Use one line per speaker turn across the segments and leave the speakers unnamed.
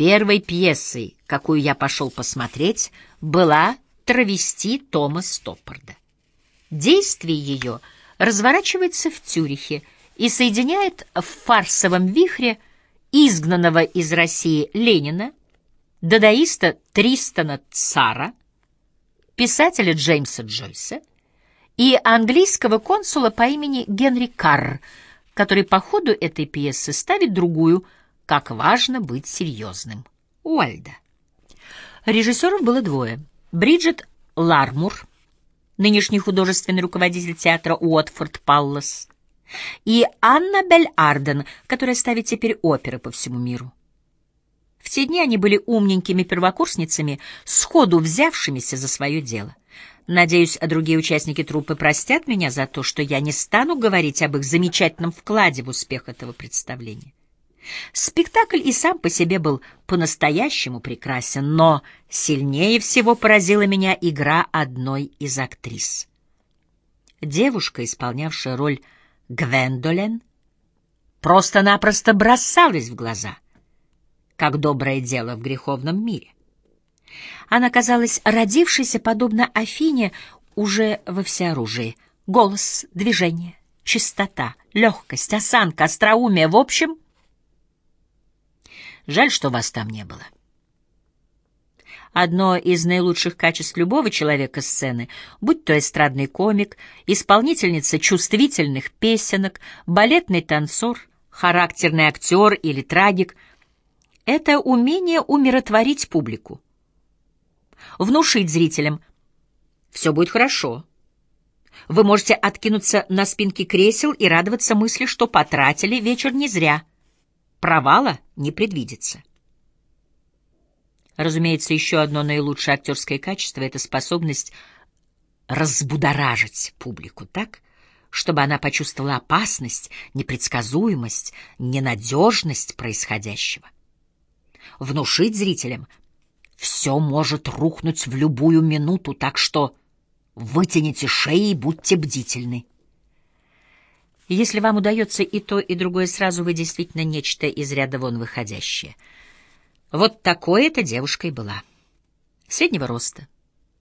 Первой пьесой, какую я пошел посмотреть, была «Травести» Тома Стоппарда. Действие ее разворачивается в Тюрихе и соединяет в фарсовом вихре изгнанного из России Ленина, дадаиста Тристона Цара, писателя Джеймса Джойса и английского консула по имени Генри Карр, который по ходу этой пьесы ставит другую «Как важно быть серьезным» Уальда. Режиссеров было двое. Бриджит Лармур, нынешний художественный руководитель театра Уотфорд Паллас, и Аннабель Арден, которая ставит теперь оперы по всему миру. В те дни они были умненькими первокурсницами, сходу взявшимися за свое дело. Надеюсь, другие участники труппы простят меня за то, что я не стану говорить об их замечательном вкладе в успех этого представления. Спектакль и сам по себе был по-настоящему прекрасен, но сильнее всего поразила меня игра одной из актрис. Девушка, исполнявшая роль Гвендолен, просто-напросто бросалась в глаза — как доброе дело в греховном мире. Она казалась родившейся, подобно Афине, уже во всеоружии. Голос, движение, чистота, легкость, осанка, остроумие. В общем, жаль, что вас там не было. Одно из наилучших качеств любого человека сцены, будь то эстрадный комик, исполнительница чувствительных песенок, балетный танцор, характерный актер или трагик — это умение умиротворить публику. Внушить зрителям «все будет хорошо». Вы можете откинуться на спинки кресел и радоваться мысли, что потратили вечер не зря. Провала не предвидится. Разумеется, еще одно наилучшее актерское качество — это способность разбудоражить публику так, чтобы она почувствовала опасность, непредсказуемость, ненадежность происходящего внушить зрителям. Все может рухнуть в любую минуту, так что вытяните шеи и будьте бдительны. Если вам удается и то, и другое сразу, вы действительно нечто из ряда вон выходящее. Вот такой эта девушка и была. Среднего роста,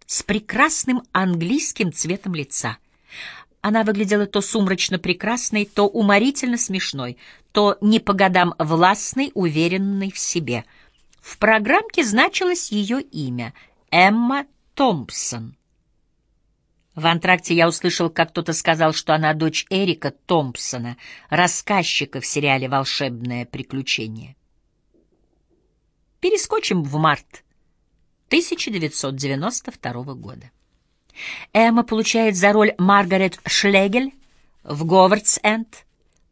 с прекрасным английским цветом лица. Она выглядела то сумрачно прекрасной, то уморительно смешной, то не по годам властной, уверенной в себе — в программке значилось ее имя — Эмма Томпсон. В антракте я услышал, как кто-то сказал, что она дочь Эрика Томпсона, рассказчика в сериале «Волшебное приключение». Перескочим в март 1992 года. Эмма получает за роль Маргарет Шлегель в «Говардс-Энд»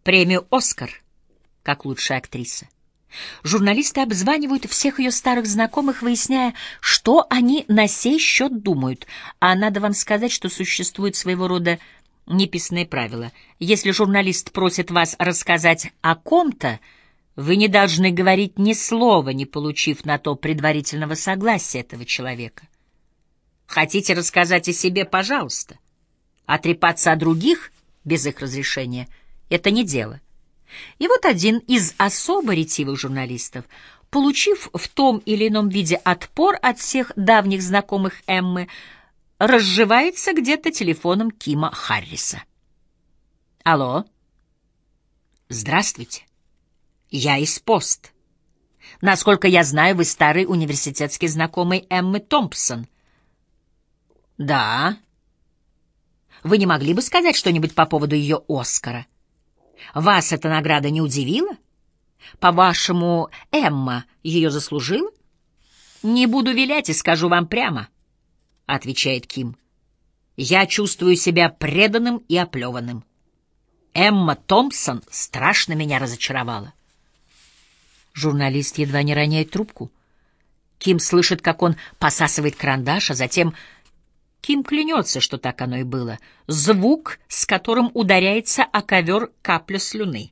премию «Оскар» как лучшая актриса. Журналисты обзванивают всех ее старых знакомых, выясняя, что они на сей счет думают. А надо вам сказать, что существует своего рода неписанное правило. Если журналист просит вас рассказать о ком-то, вы не должны говорить ни слова, не получив на то предварительного согласия этого человека. Хотите рассказать о себе, пожалуйста. А трепаться о других без их разрешения — это не дело. И вот один из особо ретивых журналистов, получив в том или ином виде отпор от всех давних знакомых Эммы, разживается где-то телефоном Кима Харриса. «Алло?» «Здравствуйте. Я из Пост. Насколько я знаю, вы старый университетский знакомый Эммы Томпсон». «Да». «Вы не могли бы сказать что-нибудь по поводу ее Оскара?» Вас эта награда не удивила? По-вашему, Эмма ее заслужила? Не буду вилять и скажу вам прямо, — отвечает Ким. Я чувствую себя преданным и оплеванным. Эмма Томпсон страшно меня разочаровала. Журналист едва не роняет трубку. Ким слышит, как он посасывает карандаш, а затем Ким клянется, что так оно и было. Звук, с которым ударяется о ковер капля слюны.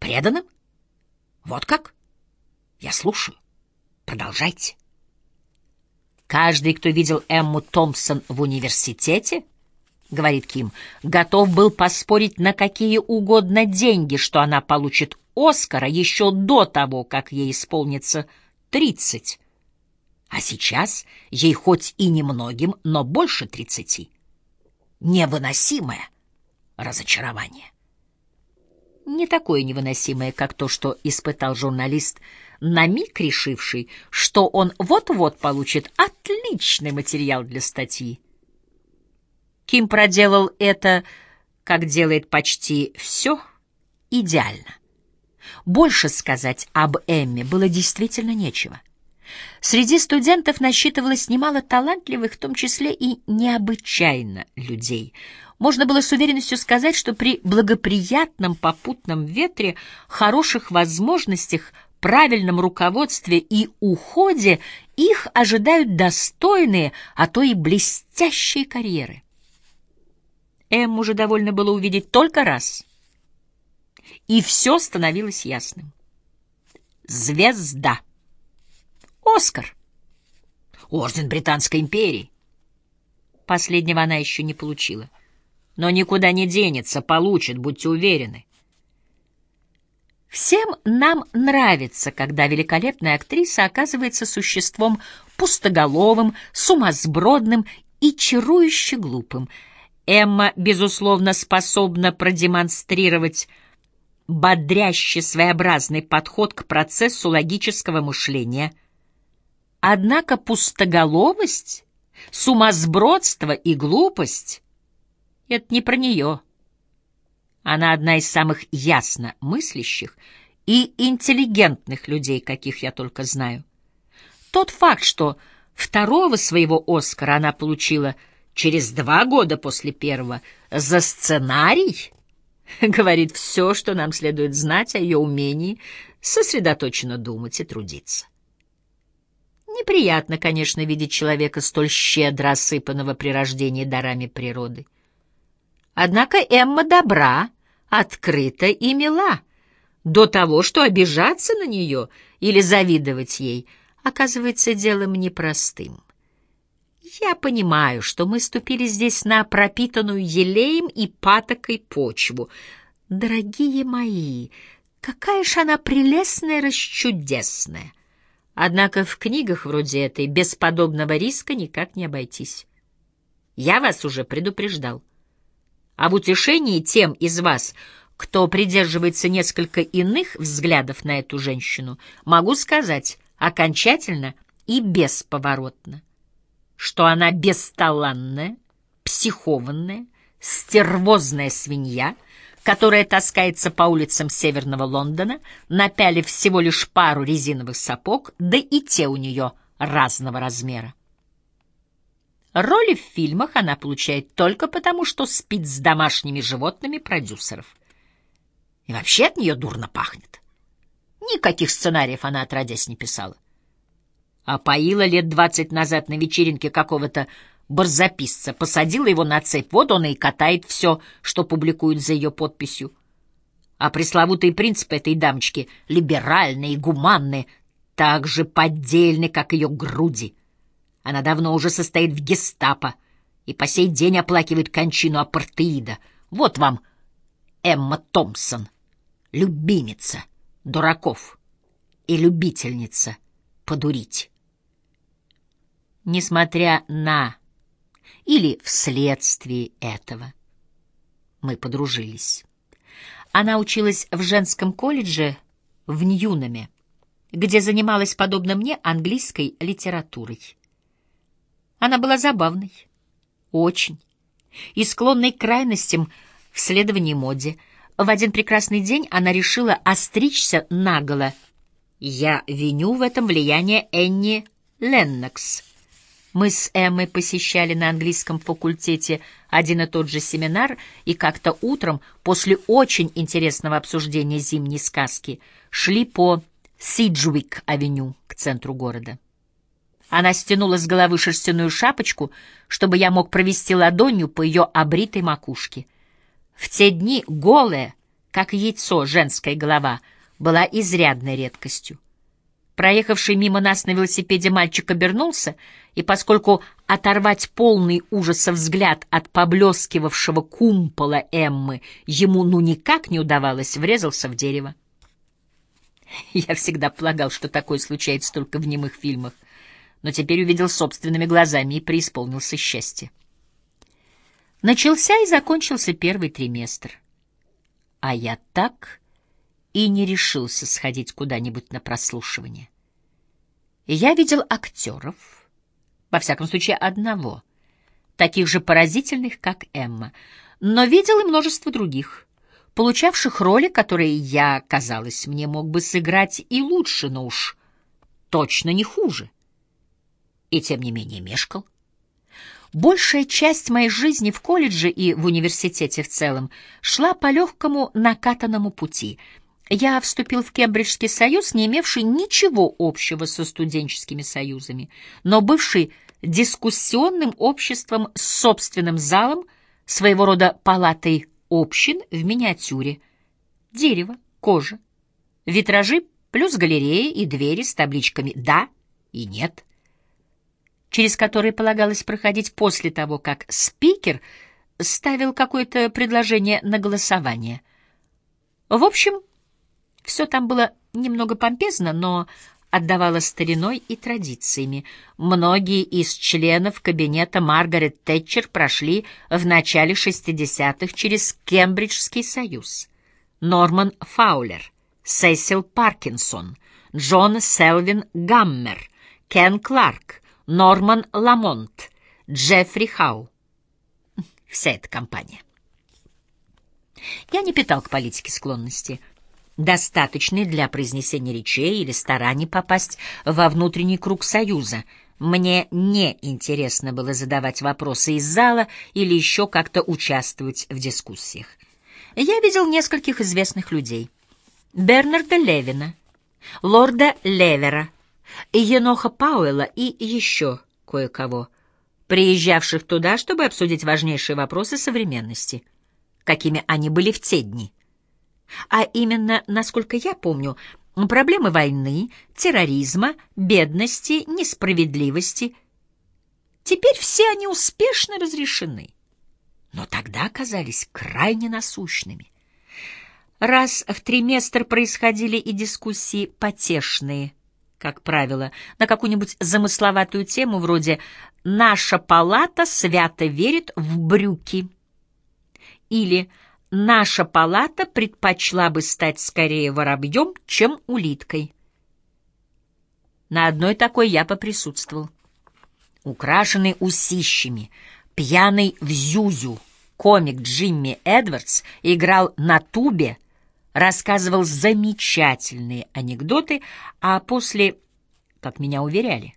Преданным? Вот как? Я слушаю. Продолжайте. Каждый, кто видел Эмму Томпсон в университете, — говорит Ким, — готов был поспорить на какие угодно деньги, что она получит Оскара еще до того, как ей исполнится тридцать. А сейчас ей хоть и немногим, но больше тридцати. Невыносимое разочарование. Не такое невыносимое, как то, что испытал журналист, на миг решивший, что он вот-вот получит отличный материал для статьи. Ким проделал это, как делает почти все, идеально. Больше сказать об Эмме было действительно нечего. Среди студентов насчитывалось немало талантливых, в том числе и необычайно людей. Можно было с уверенностью сказать, что при благоприятном попутном ветре, хороших возможностях, правильном руководстве и уходе их ожидают достойные, а то и блестящие карьеры. Эм уже довольно было увидеть только раз. И все становилось ясным. Звезда. Оскар. Орден Британской империи. Последнего она еще не получила. Но никуда не денется, получит, будьте уверены. Всем нам нравится, когда великолепная актриса оказывается существом пустоголовым, сумасбродным и чарующе глупым. Эмма, безусловно, способна продемонстрировать бодрящий своеобразный подход к процессу логического мышления. Однако пустоголовость, сумасбродство и глупость — это не про нее. Она одна из самых ясно мыслящих и интеллигентных людей, каких я только знаю. Тот факт, что второго своего «Оскара» она получила через два года после первого за сценарий — говорит все, что нам следует знать о ее умении сосредоточенно думать и трудиться. Неприятно, конечно, видеть человека столь щедро осыпанного при рождении дарами природы. Однако Эмма добра, открыта и мила, до того, что обижаться на нее или завидовать ей оказывается делом непростым. Я понимаю, что мы ступили здесь на пропитанную елеем и патокой почву. Дорогие мои, какая ж она прелестная, расчудесная! Однако в книгах вроде этой без подобного риска никак не обойтись. Я вас уже предупреждал. А в утешении тем из вас, кто придерживается несколько иных взглядов на эту женщину, могу сказать окончательно и бесповоротно что она бесталанная, психованная, стервозная свинья, которая таскается по улицам северного Лондона, напялив всего лишь пару резиновых сапог, да и те у нее разного размера. Роли в фильмах она получает только потому, что спит с домашними животными продюсеров. И вообще от нее дурно пахнет. Никаких сценариев она отродясь не писала а поила лет двадцать назад на вечеринке какого-то барзаписца, посадила его на цепь, вот он и катает все, что публикуют за ее подписью. А пресловутые принципы этой дамочки, либеральные и гуманные, так же поддельны, как ее груди. Она давно уже состоит в гестапо и по сей день оплакивает кончину апартеида. Вот вам Эмма Томпсон, любимица дураков и любительница подурить несмотря на или вследствие этого. Мы подружились. Она училась в женском колледже в Ньюнаме, где занималась, подобно мне, английской литературой. Она была забавной, очень, и склонной к крайностям в следовании моде. В один прекрасный день она решила остричься наголо. Я виню в этом влияние Энни Леннокс, мы с Эммой посещали на английском факультете один и тот же семинар, и как-то утром, после очень интересного обсуждения зимней сказки, шли по Сиджуик-авеню к центру города. Она стянула с головы шерстяную шапочку, чтобы я мог провести ладонью по ее обритой макушке. В те дни голая, как яйцо, женская голова была изрядной редкостью. Проехавший мимо нас на велосипеде мальчик обернулся, и поскольку оторвать полный ужаса взгляд от поблескивавшего кумпола Эммы ему ну никак не удавалось, врезался в дерево. Я всегда полагал, что такое случается только в немых фильмах, но теперь увидел собственными глазами и преисполнился счастья. Начался и закончился первый триместр. А я так и не решился сходить куда-нибудь на прослушивание. Я видел актеров, во всяком случае одного, таких же поразительных, как Эмма, но видел и множество других, получавших роли, которые я, казалось мне, мог бы сыграть и лучше, но уж точно не хуже. И тем не менее мешкал. Большая часть моей жизни в колледже и в университете в целом шла по легкому накатанному пути. Я вступил в Кембриджский союз, не имевший ничего общего со студенческими союзами, но бывший дискуссионным обществом с собственным залом, своего рода палатой общин в миниатюре. Дерево, кожа, витражи плюс галереи и двери с табличками «да» и «нет» через которые полагалось проходить после того, как спикер ставил какое-то предложение на голосование. В общем, все там было немного помпезно, но отдавало стариной и традициями. Многие из членов кабинета Маргарет Тэтчер прошли в начале 60-х через Кембриджский союз. Норман Фаулер, Сесил Паркинсон, Джон Селвин Гаммер, Кен Кларк — Норман Ламонт, Джеффри Хау. Вся эта компания. Я не питал к политике склонности, достаточной для произнесения речей или стараний попасть во внутренний круг Союза. Мне не интересно было задавать вопросы из зала или еще как-то участвовать в дискуссиях. Я видел нескольких известных людей. Бернарда Левина, лорда Левера, Еноха Пауэлла и еще кое-кого, приезжавших туда, чтобы обсудить важнейшие вопросы современности, какими они были в те дни. А именно, насколько я помню, проблемы войны, терроризма, бедности, несправедливости. Теперь все они успешно разрешены, но тогда оказались крайне насущными. Раз в триместр происходили и дискуссии потешные – как правило, на какую-нибудь замысловатую тему вроде «Наша палата свято верит в брюки» или «Наша палата предпочла бы стать скорее воробьем, чем улиткой». На одной такой я поприсутствовал. Украшенный усищами, пьяный в зюзю, комик Джимми Эдвардс играл на тубе, рассказывал замечательные анекдоты, а после, как меня уверяли,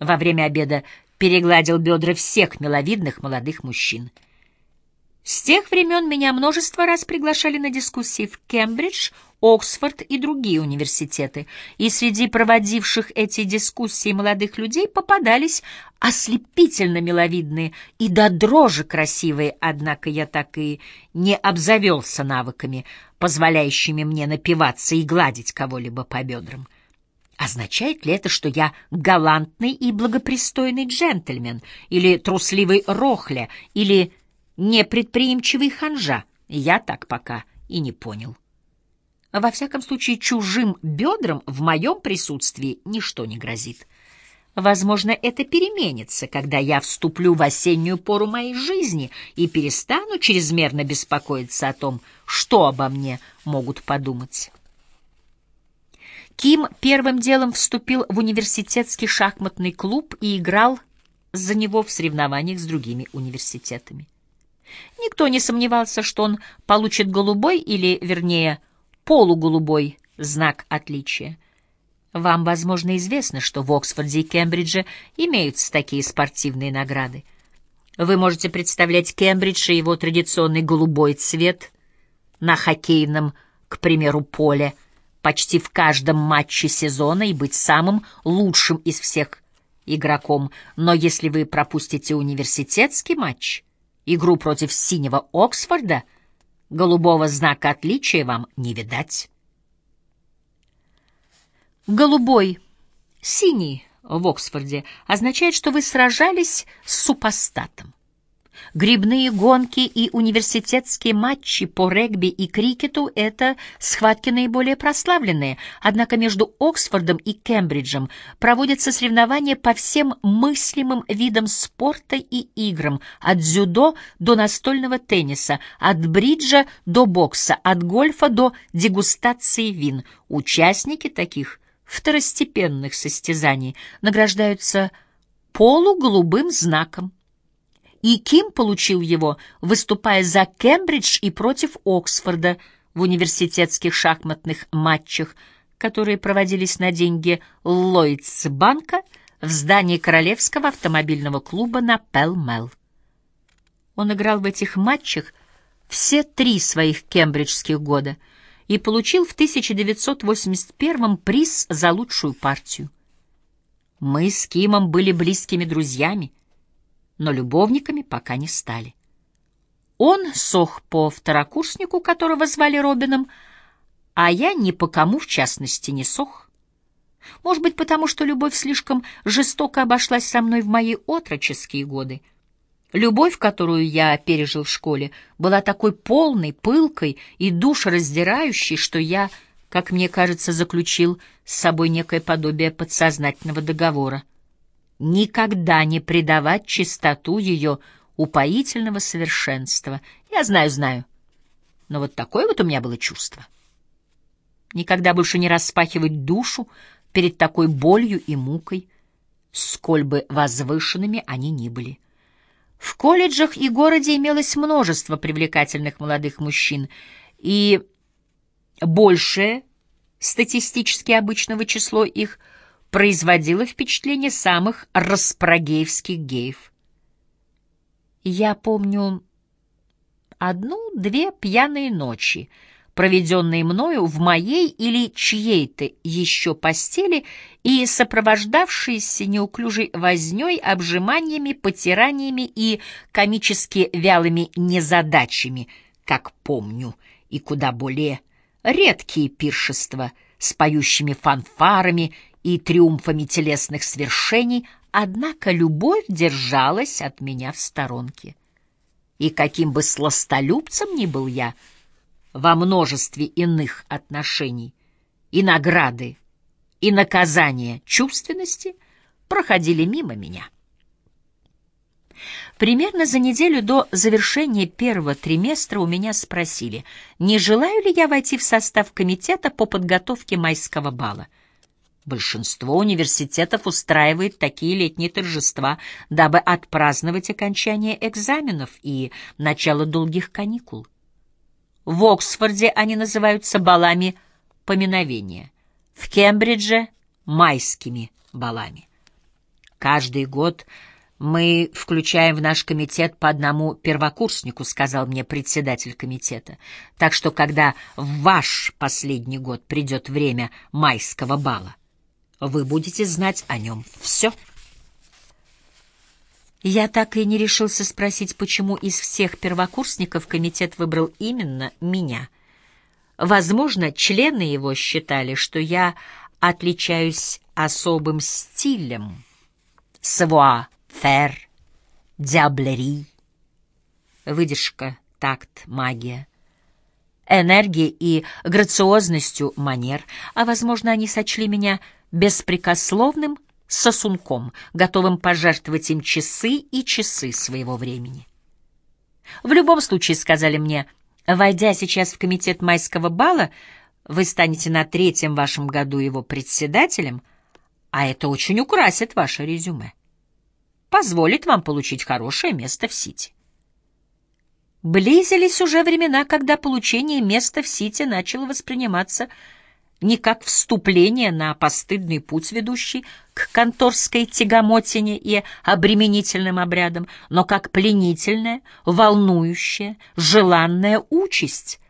во время обеда перегладил бедра всех миловидных молодых мужчин. С тех времен меня множество раз приглашали на дискуссии в Кембридж, Оксфорд и другие университеты, и среди проводивших эти дискуссии молодых людей попадались ослепительно миловидные и до дрожи красивые, однако я так и не обзавелся навыками, позволяющими мне напиваться и гладить кого-либо по бедрам. Означает ли это, что я галантный и благопристойный джентльмен, или трусливый рохля, или непредприимчивый ханжа, я так пока и не понял. Во всяком случае, чужим бедрам в моем присутствии ничто не грозит. Возможно, это переменится, когда я вступлю в осеннюю пору моей жизни и перестану чрезмерно беспокоиться о том, что обо мне могут подумать. Ким первым делом вступил в университетский шахматный клуб и играл за него в соревнованиях с другими университетами. Никто не сомневался, что он получит голубой или, вернее, полуголубой знак отличия. Вам, возможно, известно, что в Оксфорде и Кембридже имеются такие спортивные награды. Вы можете представлять Кембридж и его традиционный голубой цвет на хоккейном, к примеру, поле почти в каждом матче сезона и быть самым лучшим из всех игроком. Но если вы пропустите университетский матч, игру против синего Оксфорда, голубого знака отличия вам не видать. Голубой, синий в Оксфорде означает, что вы сражались с супостатом. Грибные гонки и университетские матчи по регби и крикету — это схватки наиболее прославленные, однако между Оксфордом и Кембриджем проводятся соревнования по всем мыслимым видам спорта и играм, от дзюдо до настольного тенниса, от бриджа до бокса, от гольфа до дегустации вин. Участники таких второстепенных состязаний награждаются полуголубым знаком и Ким получил его, выступая за Кембридж и против Оксфорда в университетских шахматных матчах, которые проводились на деньги Ллойдсбанка в здании Королевского автомобильного клуба на Пелл-Мелл. Он играл в этих матчах все три своих кембриджских года и получил в 1981 приз за лучшую партию. Мы с Кимом были близкими друзьями, но любовниками пока не стали. Он сох по второкурснику, которого звали Робином, а я ни по кому, в частности, не сох. Может быть, потому что любовь слишком жестоко обошлась со мной в мои отроческие годы. Любовь, которую я пережил в школе, была такой полной, пылкой и душераздирающей, что я, как мне кажется, заключил с собой некое подобие подсознательного договора — никогда не предавать чистоту ее упоительного совершенства. Я знаю, знаю. Но вот такое вот у меня было чувство. Никогда больше не распахивать душу перед такой болью и мукой, сколь бы возвышенными они ни были. В колледжах и городе имелось множество привлекательных молодых мужчин, и большее статистически обычного число их — производила впечатление самых распрогеевских геев. Я помню одну-две пьяные ночи, проведенные мною в моей или чьей-то еще постели и сопровождавшиеся неуклюжей вознёй, обжиманиями, потираниями и комически вялыми незадачами, как помню, и куда более редкие пиршества с поющими фанфарами и триумфами телесных свершений, однако любовь держалась от меня в сторонке. И каким бы сластолюбцем ни был я во множестве иных отношений, и награды, и наказания чувственности проходили мимо меня. Примерно за неделю до завершения первого триместра у меня спросили, не желаю ли я войти в состав комитета по подготовке майского бала. Большинство университетов устраивает такие летние торжества, дабы отпраздновать окончание экзаменов и начало долгих каникул. В Оксфорде они называются балами поминовения, в Кембридже — майскими балами. Каждый год мы включаем в наш комитет по одному первокурснику, сказал мне председатель комитета. Так что, когда в ваш последний год придет время майского бала, вы будете знать о нем все. Я так и не решился спросить, почему из всех первокурсников комитет выбрал именно меня. Возможно, члены его считали, что я отличаюсь особым стилем. Савуа, фер, диаблери, выдержка, такт, магия — энергией и грациозностью манер, а, возможно, они сочли меня беспрекословным сосунком, готовым пожертвовать им часы и часы своего времени. В любом случае, сказали мне, войдя сейчас в комитет майского бала, вы станете на третьем вашем году его председателем, а это очень украсит ваше резюме. Позволит вам получить хорошее место в Сити. Близились уже времена, когда получение места в Сити начало восприниматься не как вступление на постыдный путь, ведущий к конторской тягомотине и обременительным обрядам, но как пленительная, волнующая, желанная участь,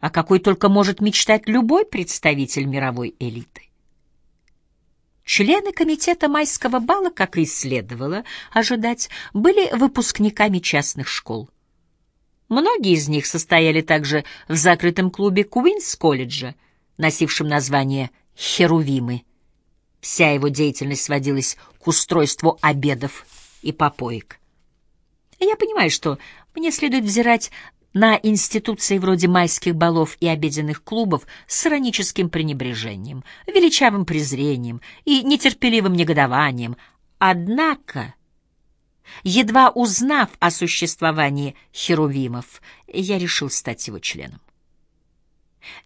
о какой только может мечтать любой представитель мировой элиты. Члены комитета майского бала, как и следовало ожидать, были выпускниками частных школ. Многие из них состояли также в закрытом клубе Куинс-колледжа, носившим название «Херувимы». Вся его деятельность сводилась к устройству обедов и попоек. Я понимаю, что мне следует взирать на институции вроде майских балов и обеденных клубов с ироническим пренебрежением, величавым презрением и нетерпеливым негодованием. Однако, едва узнав о существовании херувимов, я решил стать его членом.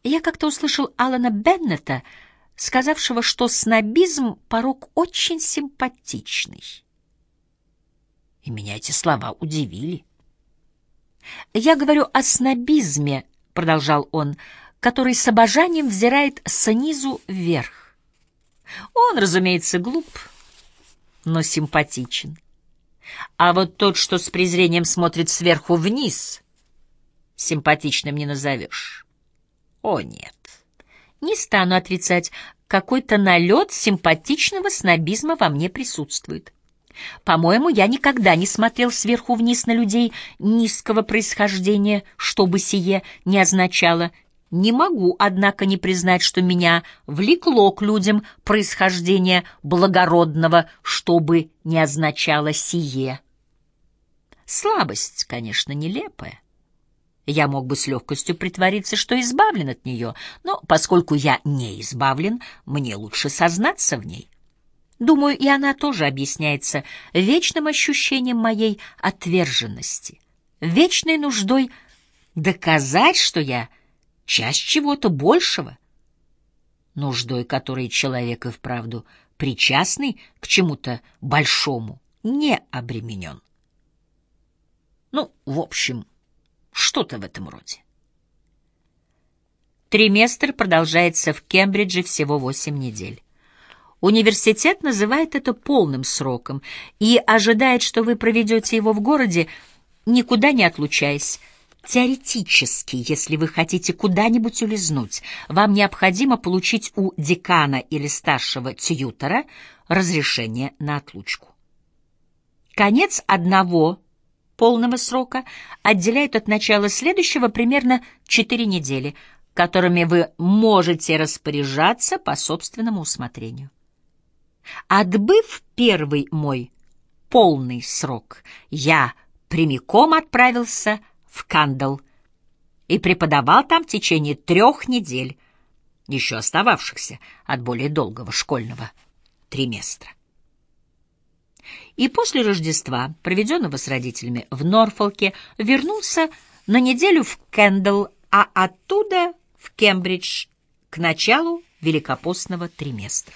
Я как-то услышал Алана Беннета, сказавшего, что снобизм — порог очень симпатичный. И меня эти слова удивили. «Я говорю о снобизме», — продолжал он, «который с обожанием взирает снизу вверх. Он, разумеется, глуп, но симпатичен. А вот тот, что с презрением смотрит сверху вниз, симпатичным не назовешь. О, нет, не стану отрицать, какой-то налет симпатичного снобизма во мне присутствует. По-моему, я никогда не смотрел сверху вниз на людей низкого происхождения, что бы сие не означало. Не могу, однако, не признать, что меня влекло к людям происхождения благородного, что бы не означало сие. Слабость, конечно, нелепая. Я мог бы с легкостью притвориться, что избавлен от нее, но поскольку я не избавлен, мне лучше сознаться в ней. Думаю, и она тоже объясняется вечным ощущением моей отверженности, вечной нуждой доказать, что я часть чего-то большего, нуждой которой человек и вправду причастный к чему-то большому, не обременен. Ну, в общем, что-то в этом роде. Триместр продолжается в Кембридже всего восемь недель. Университет называет это полным сроком и ожидает, что вы проведете его в городе, никуда не отлучаясь. Теоретически, если вы хотите куда-нибудь улизнуть, вам необходимо получить у декана или старшего тьютора разрешение на отлучку. Конец одного полного срока отделяет от начала следующего примерно 4 недели, которыми вы можете распоряжаться по собственному усмотрению. Отбыв первый мой полный срок, я прямиком отправился в Кандал и преподавал там в течение трех недель, еще остававшихся от более долгого школьного триместра. И после Рождества, проведенного с родителями в Норфолке, вернулся на неделю в Кендалл, а оттуда в Кембридж к началу великопостного триместра.